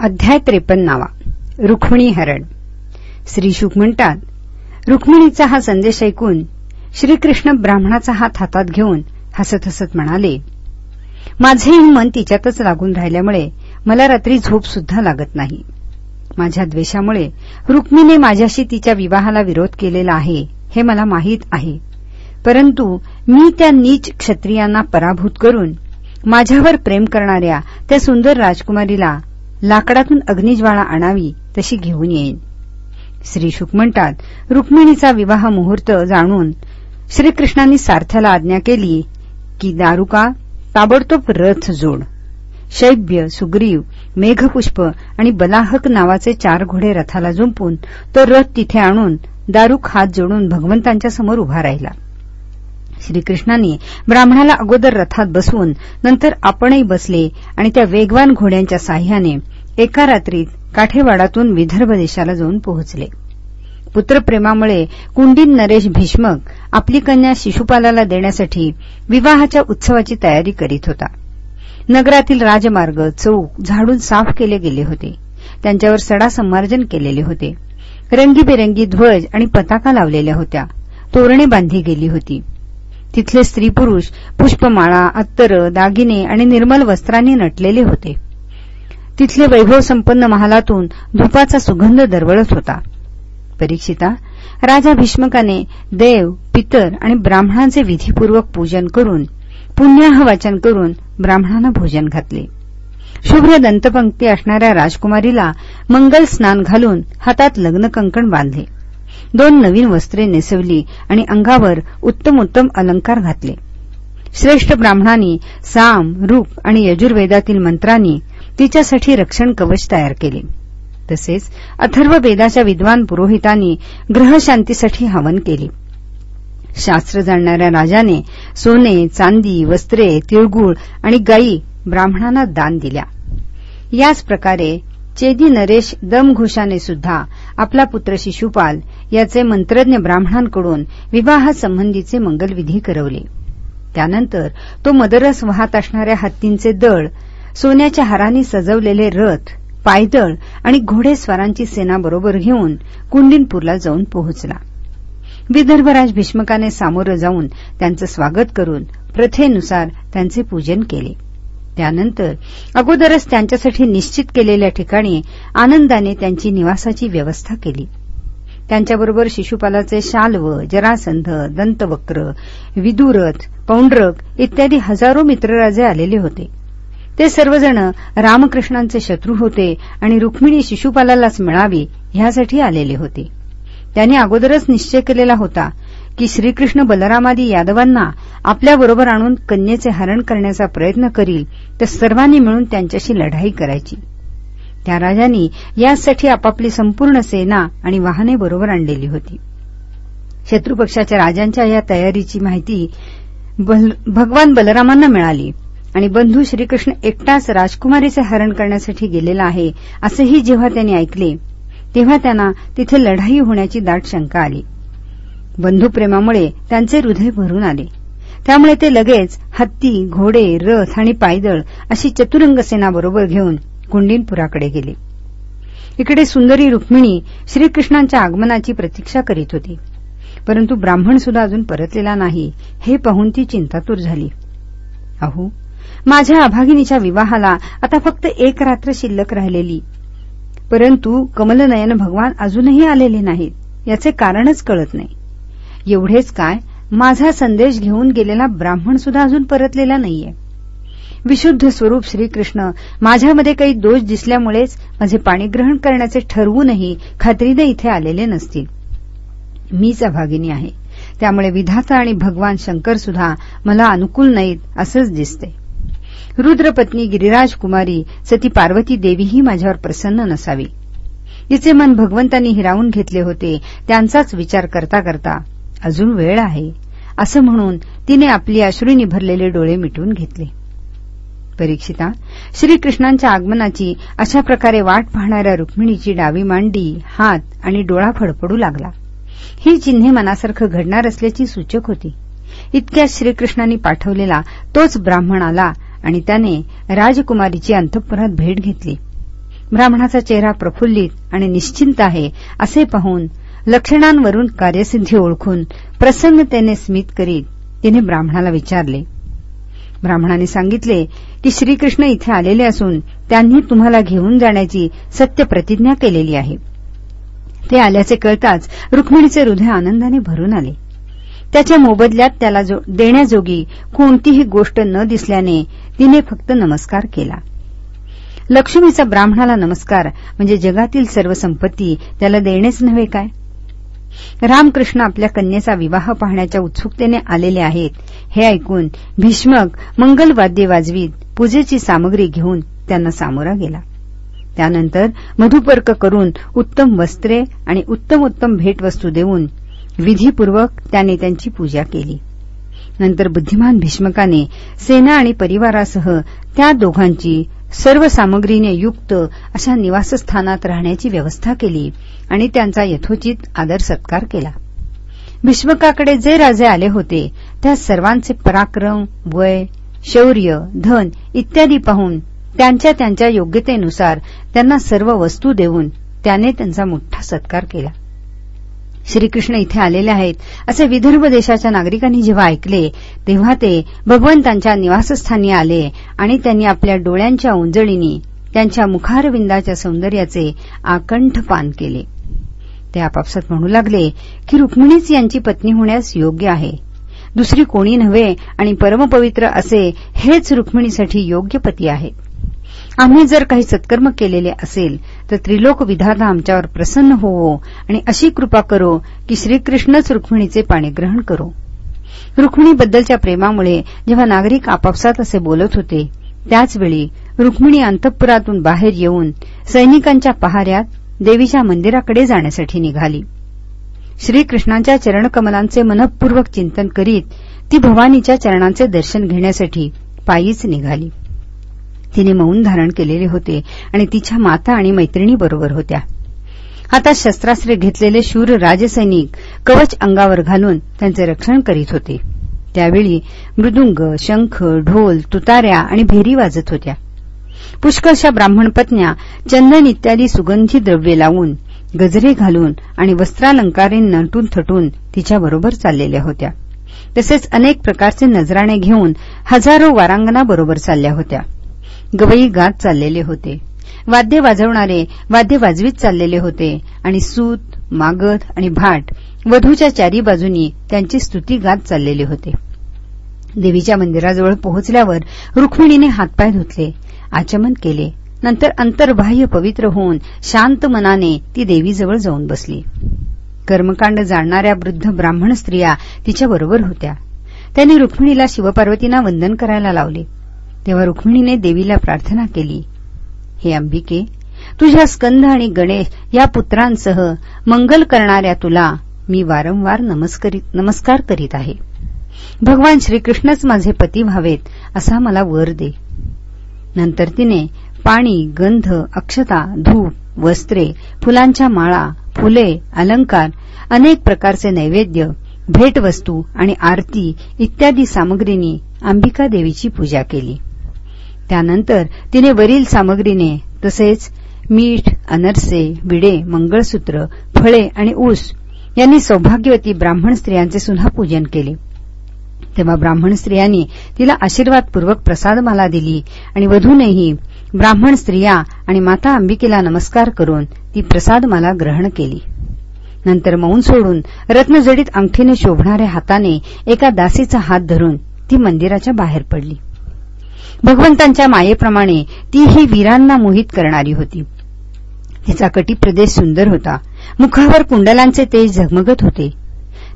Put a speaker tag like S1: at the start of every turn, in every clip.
S1: अध्याय त्रेपन्नावा. रुक्मिणी हरण. श्री शुक म्हणतात रुक्मिणीचा हा संदेश ऐकून श्रीकृष्ण ब्राह्मणाचा हात हातात घेऊन हसत हसत म्हणाले माझेही मन तिच्यातच लागून राहिल्यामुळे मला रात्री झोप सुद्धा लागत नाही. माझ्या द्वेषामुळे रुक्मिणीने माझ्याशी तिच्या विवाहाला विरोध केलेला आहे हे मला माहीत आहे. परंतु मी त्या नीच क्षत्रियांना पराभूत करून माझ्यावर प्रेम करणाऱ्या त्या सुंदर राजकुमारीला लाकडातून अग्निज्वाळा आणावी तशी घेऊन येईन. श्री शुक म्हणतात रुक्मिणीचा विवाह मुहूर्त जाणून श्रीकृष्णांनी सार्थ्याला आज्ञा केली की दारुका ताबडतोब रथ जोड. शैब्य सुग्रीव मेघपुष्प आणि बलाहक नावाचे चार घोडे रथाला जुंपून तो रथ तिथे आणून दारुक हात जोडून भगवंतांच्या समोर उभा राहिला. श्रीकृष्णांनी ब्राह्मणाला अगोदर रथात बसवून नंतर आपणही बसले आणि त्या वेगवान घोड्यांच्या साह्याने एका रात्रीत काठेवाडातून विदर्भ देशाला जाऊन पोहोचले. पुत्रप्रेमामुळे कुंडीन नरेश भीष्मक आपली कन्या शिशुपालाला देण्यासाठी विवाहाच्या उत्सवाची तयारी करीत होता. नगरातील राजमार्ग चौक झाडून साफ केले गेले होते. त्यांच्यावर सडा संमार्जन केलेले होते. रंगीबेरंगी ध्वज आणि पताका लावलेल्या होत्या. तोरणे बांधली गेली होती. तिथले स्त्री पुरुष पुष्पमाळा अत्तर दागिने आणि निर्मल वस्त्रांनी नटलेले होते. तिथले वैभव संपन्न महालातून धुपाचा सुगंध दरवळत होता. परीक्षिता राजा भीष्मकाने देव पितर आणि ब्राह्मणांचे विधीपूर्वक पूजन करून पुण्याह वाचन करून ब्राह्मणांना भोजन घातले. शुभ्र दंतपंक्ती असणाऱ्या राजकुमारीला मंगल स्नान घालून हातात लग्न कंकण बांधले. दोन नवीन वस्त्रे नेसवली आणि अंगावर उत्तम उत्तम अलंकार घातले. श्रेष्ठ ब्राह्मणांनी साम रूप आणि यजुर्वेदातील मंत्रांनी तिच्यासाठी रक्षण कवच तयार केले. तसेच अथर्व वेदाच्या विद्वान पुरोहितांनी ग्रहशांतीसाठी हवन केले. शास्त्र जाणणाऱ्या राजाने सोने चांदी वस्त्रे तिळगुळ आणि गायी ब्राह्मणांना दान दिल्या. याच प्रकारे चेदी नरेश दमघोषाने सुद्धा आपला पुत्र शिशुपाल याचे मंत्रज्ञ ब्राह्मणांकडून विवाहासंबंधीचे मंगलविधी करवले. त्यानंतर तो मदरस वाहत असणाऱ्या हत्तींचे दळ सोन्याच्या हारांनी सजवलेले रथ पायदळ आणि घोडेस्वारांची सेना बरोबर घेऊन कुंडिनपूरला जाऊन पोहोचला. विदर्भराज भीष्मकाने सामोरं जाऊन त्यांचं स्वागत करून प्रथेनुसार त्यांचे पूजन केले. त्यानंतर अगोदरच त्यांच्यासाठी निश्चित केलेल्या ठिकाणी आनंदाने त्यांची निवासाची व्यवस्था केली. त्यांच्याबरोबर शिशुपालाचे शाल्व जरासंध दंतवक्र विदुरथ पौंड्रक इत्यादी हजारो मित्रराजे आलेले होते. ते सर्वजण रामकृष्णांचे शत्रू होते आणि रुक्मिणी शिशुपालालाच मिळावी ह्यासाठी आलेले होते. त्यांनी अगोदरच निश्चय केलेला होता की श्रीकृष्ण बलरामादी यादवांना आपल्याबरोबर आणून कन्येचे हरण करण्याचा प्रयत्न करील तर सर्वांनी मिळून त्यांच्याशी लढाई करायची. त्या राजांनी यासाठी आपापली संपूर्ण सेना आणि वाहने बरोबर आणलेली होती. शत्रुपक्षाच्या राजांच्या या तयारीची माहिती भगवान बलरामांना मिळाली आणि बंधू श्रीकृष्ण एकटाच राजकुमारीचे हरण करण्यासाठी गेलेला आहे असेही जेव्हा त्यांनी ऐकले तेव्हा त्यांना तिथे लढाई होण्याची दाट शंका आली. बंधुप्रेमामुळे त्यांचे हृदय भरून आले. त्यामुळे ते लगेच हत्ती घोडे रथ आणि पायदळ अशी चतुरंग सेना बरोबर घेऊन कुंडीनपुराकडे गेले. इकडे सुंदरी रुक्मिणी श्रीकृष्णांच्या आगमनाची प्रतीक्षा करीत होती. परंतु ब्राह्मण सुद्धा अजून परतलेला नाही हे पाहून ती चिंतातूर झाली. अहो माझ्या अभागिनीच्या विवाहाला आता फक्त एक रात्र शिल्लक राहिलेली. परंतु कमलनयन भगवान अजूनही आलेले नाहीत याचे कारणच कळत नाही. एवढेच काय माझा संदेश घेऊन गेलेला ब्राह्मण सुद्धा अजून परतलेला नाहीये. विशुद्ध स्वरूप श्रीकृष्ण. माझ्यामध्ये काही दोष दिसल्यामुळेच माझे पाणीग्रहण करण्याचे ठरवूनही खात्रीने इथे आलेले नसतील. मीच अभागिनी आहे. त्यामुळे विधाता आणि भगवान शंकर सुद्धा मला अनुकूल नाहीत असंच दिसते. रुद्रपत्नी गिरिराज कुमारी सती पार्वती देवीही माझ्यावर प्रसन्न नसावी. तिचे मन भगवंतांनी हिरावून घेतले होते त्यांचाच विचार करता करता अजून वेळ आहे. असं म्हणून तिने आपली अश्रूंनी भरलेले डोळे मिटवून घेतले. परीक्षिता. श्रीकृष्णांच्या आगमनाची अशा प्रकारे वाट पाहणाऱ्या रुक्मिणीची डावी मांडी हात आणि डोळा फडफडू लागला. ही चिन्हे मनासारखं घडणार असल्याची सूचक होती. इतक्यात श्रीकृष्णांनी पाठवलेला तोच ब्राह्मण आला आणि त्याने राजकुमारीची अंतःपुरात भेट घेतली. ब्राह्मणाचा चेहरा प्रफुल्लित आणि निश्चिंत आहे असे पाहून लक्षणांवरून कार्यसिद्धी ओळखून प्रसन्नतेने स्मित करीत तिने ब्राह्मणाला विचारले ब्राह्मणाने सांगितले की श्रीकृष्ण इथे आलेले असून त्यांनी तुम्हाला घेऊन जाण्याची सत्य प्रतिज्ञा केलेली आहे. ते आल्याचे कळताच रुक्मिणीचे हृदय आनंदाने भरून आले. त्याच्या मोबदल्यात त्याला देण्याजोगी कोणतीही गोष्ट न दिसल्याने तिने फक्त नमस्कार केला. लक्ष्मीचा ब्राह्मणाला नमस्कार म्हणजे जगातील सर्व संपत्ती त्याला देणेच नव्हे काय? रामकृष्ण आपल्या कन्येचा विवाह पाहण्याच्या उत्सुकतेने आलेले आहेत. हे ऐकून भीष्मक मंगलवाद्य वाजवीत पूजेची सामग्री घेऊन त्यांना सामोरा गेला. त्यानंतर मधुपर्क करून उत्तम वस्त्रे आणि उत्तम उत्तम भेटवस्तू देऊन विधीपूर्वक त्याने त्यांची पूजा केली. नंतर बुद्धिमान भीष्मकाने सेना आणि परिवारासह त्या दोघांची सर्व सामग्रीने युक्त अशा निवासस्थानात राहण्याची व्यवस्था केली आणि त्यांचा यथोचित आदर सत्कार केला. भीष्मकाकडे जे राजे आले होते त्या सर्वांचे पराक्रम वय शौर्य धन इत्यादी पाहून त्यांच्या त्यांच्या योग्यतेनुसार त्यांना सर्व वस्तू देऊन त्याने त्यांचा मोठा सत्कार केला. श्रीकृष्ण इथे आलेले आहेत. असे विदर्भ देशाच्या नागरिकांनी जेव्हा ऐकले तेव्हा ते भगवंतांच्या निवासस्थानी आले आणि त्यांनी आपल्या डोळ्यांच्या उंजळीनी त्यांच्या मुखारविंदाच्या सौंदर्याचे आकंठ पान केले. ते आपापसात म्हणू लागले की रुक्मिणीच यांची पत्नी होण्यास योग्य आहे. दुसरी कोणी नव्हे आणि परमपवित्र असे हेच रुक्मिणीसाठी योग्य पती आहेत आम्ही जर काही सत्कर्म केलेले असेल तर त्रिलोक विधाता आमच्यावर प्रसन्न होवो आणि अशी कृपा करो की श्रीकृष्णच रुक्मिणीचे पाणीग्रहण करो. रुक्मिणीबद्दलच्या प्रेमामुळे जेव्हा नागरिक आपापसात असे बोलत होते त्याचवेळी रुक्मिणी अंतःपुरातून बाहेर येऊन सैनिकांच्या पहाऱ्यात देवीच्या मंदिराकडे जाण्यासाठी निघाली. श्रीकृष्णांच्या चरणकमलांचे मनपूर्वक चिंतन करीत ती भवानीच्या चरणांचे दर्शन घेण्यासाठी पायीच निघाली. तिने मौन धारण केलेले होते आणि तिच्या माता आणि मैत्रिणीबरोबर होत्या. आता शस्त्रास्त्रे घेतलेले शूर राजसैनिक कवच अंगावर घालून त्यांचे रक्षण करीत होते. त्यावेळी मृदुंग शंख ढोल तुताऱ्या आणि भेरी वाजत होत्या. पुष्कळशा ब्राह्मण पत्न्या चंदन इत्यादी सुगंधी द्रव्ये लावून गजरे घालून आणि वस्त्रालंकारे नटून थटून तिच्याबरोबर चाललेल्या होत्या. तसेच अनेक प्रकारचे नजराणे घेऊन हजारो वारांगणा बरोबर चालल्या होत्या. गवई गात चाललेले होते. वाद्य वाजवणारे वाद्य वाजवीत चाललेले होते आणि सूत मागध आणि भाट वधूच्या चारी बाजूनी त्यांची स्तुती गात चाललेले होते. देवीच्या मंदिराजवळ पोहोचल्यावर रुक्मिणीने हातपाय धुतले आचमन केले नंतर अंतर्बाह्य पवित्र होऊन शांत मनाने ती देवीजवळ जाऊन बसली. कर्मकांड जाणणाऱ्या वृद्ध ब्राह्मण स्त्रिया तिच्याबरोबर होत्या. त्यांनी रुक्मिणीला शिवपार्वतींना वंदन करायला लावले. तेव्हा रुक्मिणीने देवीला प्रार्थना केली. हे अंबिके तुझ्या स्कंद आणि गणेश या पुत्रांसह मंगल करणाऱ्या तुला मी वारंवार नमस्कार करीत आहे. भगवान श्रीकृष्णच माझे पती व्हावेत असा मला वर दे. नंतर तिने पाणी गंध अक्षता धूप वस्त्रे फुलांच्या माळा फुले अलंकार अनेक प्रकारचे नैवेद्य भेटवस्तू आणि आरती इत्यादी सामग्रींनी अंबिका देवीची पूजा केली. त्यानंतर तिने वरील सामग्रीने तसेच मीठ अनरसे विडे मंगळसूत्र फळे आणि ऊस यांनी सौभाग्यवती ब्राह्मण स्त्रियांचे सुद्धा पूजन केले. तेव्हा ब्राह्मण स्त्रियांनी तिला आशीर्वादपूर्वक प्रसादमाला दिली आणि वधूनेही ब्राह्मण स्त्रिया आणि माता अंबिकेला नमस्कार करून ती प्रसादमाला ग्रहण केली. नंतर मौन सोडून रत्नजडीत अंगठीने शोभणाऱ्या हाताने एका दासीचा हात धरून ती मंदिराच्या बाहेर पडली. भगवंतांच्या मायेप्रमाणे ती ही वीरांना मोहित करणारी होती. तिचा कटी प्रदेश सुंदर होता. मुखावर कुंडलांचे तेज झगमगत होते.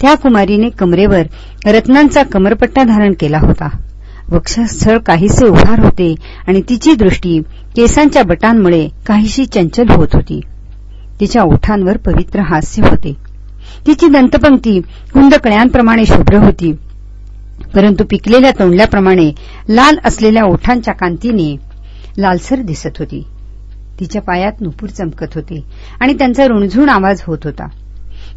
S1: त्या कुमारीने कमरेवर रत्नांचा कमरपट्टा धारण केला होता. वक्षस्थळ काहीसे उभार होते आणि तिची दृष्टी केसांच्या बटांमुळे काहीशी चंचल होत होती. तिच्या ओठांवर पवित्र हास्य होते. तिची दंतपंक्ती कुंदकळ्यांप्रमाणे शुभ्र होती. परंतु पिकलेल्या तोंडल्याप्रमाणे लाल असलेल्या ओठांच्या कांतीने लालसर दिसत होती. तिच्या पायात नुपूर चमकत होते आणि त्यांचा रुणझुण आवाज होत होता.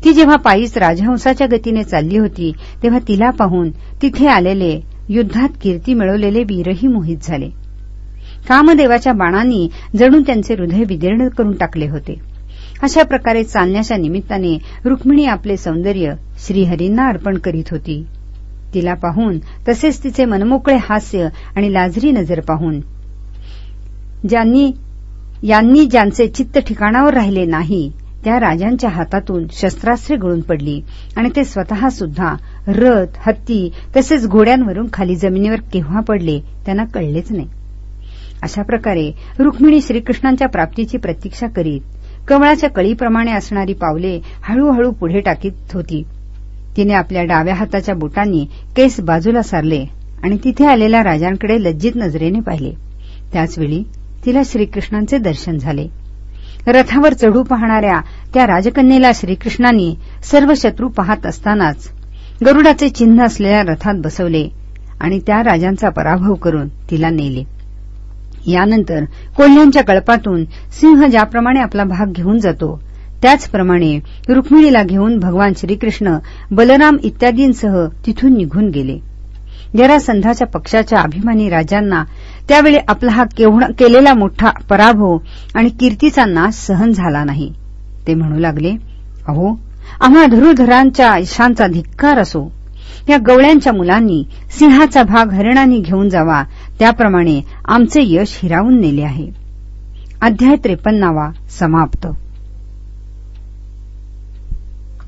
S1: ती जेव्हा पायीच राजहंसाच्या गतीने चालली होती तेव्हा तिला पाहून तिथे आलेले युद्धात कीर्ती मिळवलेले वीरही मोहित झाले. कामदेवाच्या बाणांनी जणू त्यांचे हृदय विदीर्ण करून टाकले होते. अशा प्रकारे चालण्याच्या निमित्ताने रुक्मिणी आपले सौंदर्य श्रीहरींना अर्पण करीत होती. तिला पाहून तसेच तिचे मनमोकळे हास्य आणि लाजरी नजर पाहून. ज्यांनी यांनी ज्यांचे चित्त ठिकाणावर राहिले नाही त्या राजांच्या हातातून शस्त्रास्त्रे गळून पडली आणि ते स्वतः सुद्धा रथ हत्ती तसेच घोड्यांवरून खाली जमिनीवर केव्हा पडले त्यांना कळलेच नाही. अशा प्रकारे रुक्मिणी श्रीकृष्णांच्या प्राप्तीची प्रतीक्षा करीत कमळाच्या कळीप्रमाणे असणारी पावले हळूहळू पुढे टाकीत होती. तिने आपल्या डाव्या हाताच्या बोटांनी केस बाजूला सारले आणि तिथे आलेल्या राजांकडे लज्जित नजरेने पाहिले. त्याचवेळी तिला श्रीकृष्णांचे दर्शन झाले. रथावर चढू पाहणाऱ्या त्या राजकन्येला श्रीकृष्णांनी सर्व शत्रू पाहत असतानाच गरुडाचे चिन्ह असलेल्या रथात बसवले आणि त्या राजांचा पराभव करून तिला नेले. यानंतर कोल्ह्यांच्या कळपातून सिंह ज्याप्रमाणे आपला भाग घेऊन जातो त्याचप्रमाणे रुक्मिणीला घेऊन भगवान श्रीकृष्ण बलराम इत्यादींसह तिथून निघून गेले. जरासंधाच्या पक्षाच्या अभिमानी राजांना त्यावेळी आपला हा केलेला मोठा पराभव आणि कीर्तीचा नाश सहन झाला नाही. ते म्हणू लागले अहो आम्हा धरुधरांच्या ईशांचा धिक्कार असो. या गवळ्यांच्या मुलांनी सिंहाचा भाग हरिणांनी घेऊन जावा. त्याप्रमाणे आमचे यश हिरावून नेले आहे. अध्याय त्रेपन्नावा समाप्त.